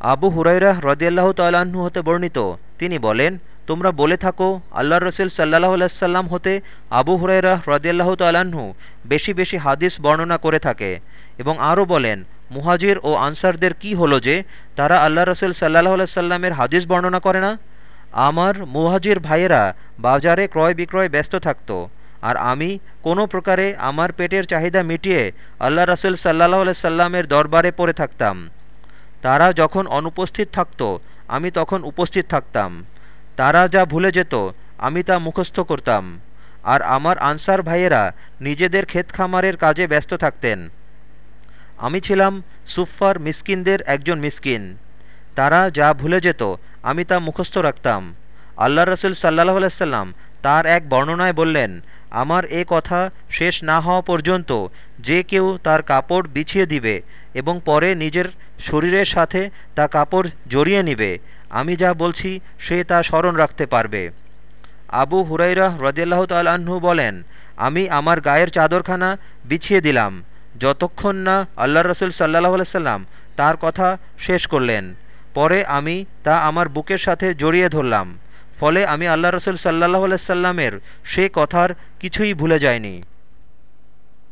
আবু হুরাইরা হ্রদিয়াল্লাহ তাল্লাহ্ন হতে বর্ণিত। তিনি বলেন, তোমরা বলে থাকো আল্লাহ রসুল সাল্লাহ আলাইসাল্লাম হতে আবু হুরাইরা হ্রদিয়াল্লাহ তাল্লাহ্ন বেশি বেশি হাদিস বর্ণনা করে থাকে এবং আরও বলেন, মুহাজির ও আনসারদের কি হলো যে তারা আল্লাহ রসুল সাল্লাহ আলাইসাল্লামের হাদিস বর্ণনা করে না? আমার মুহাজির ভাইয়েরা বাজারে ক্রয় বিক্রয় ব্যস্ত থাকত আর আমি কোনো প্রকারে আমার পেটের চাহিদা মিটিয়ে আল্লাহ রসুল সাল্লাহ সাল্লামের দরবারে পড়ে থাকতাম। তারা যখন অনুপস্থিত থাকত, আমি তখন উপস্থিত থাকতাম। তারা যা ভুলে যেত, আমি তা মুখস্থ করতাম। আর আমার আনসার ভাইয়েরা নিজেদের ক্ষেত খামারের কাজে ব্যস্ত থাকতেন। আমি ছিলাম সুফার মিসকিনদের একজন মিসকিন। তারা যা ভুলে যেত, আমি তা মুখস্থ রাখতাম। আল্লাহ রসুল সাল্লাহ আলাইসাল্লাম তার এক বর্ণনায় বললেন, আমার এ কথা শেষ না হওয়া পর্যন্ত যে কেউ তার কাপড় বিছিয়ে দিবে এবং পরে নিজের শরীরের সাথে তা কাপড় জড়িয়ে নিবে। আমি যা বলছি, সে তা স্মরণ রাখতে পারবে। আবু হুরাইরা রদিয়াল্লাহ তাল্লাহ্ন বলেন, আমি আমার গায়ের চাদরখানা বিছিয়ে দিলাম। যতক্ষণ না আল্লাহ রসুল সাল্লাহ আলাইসাল্লাম তার কথা শেষ করলেন, পরে আমি তা আমার বুকের সাথে জড়িয়ে ধরলাম। ফলে আমি আল্লাহ রসুল সাল্লাহ আলাইসাল্লামের সে কথার কিছুই ভুলে যাইনি।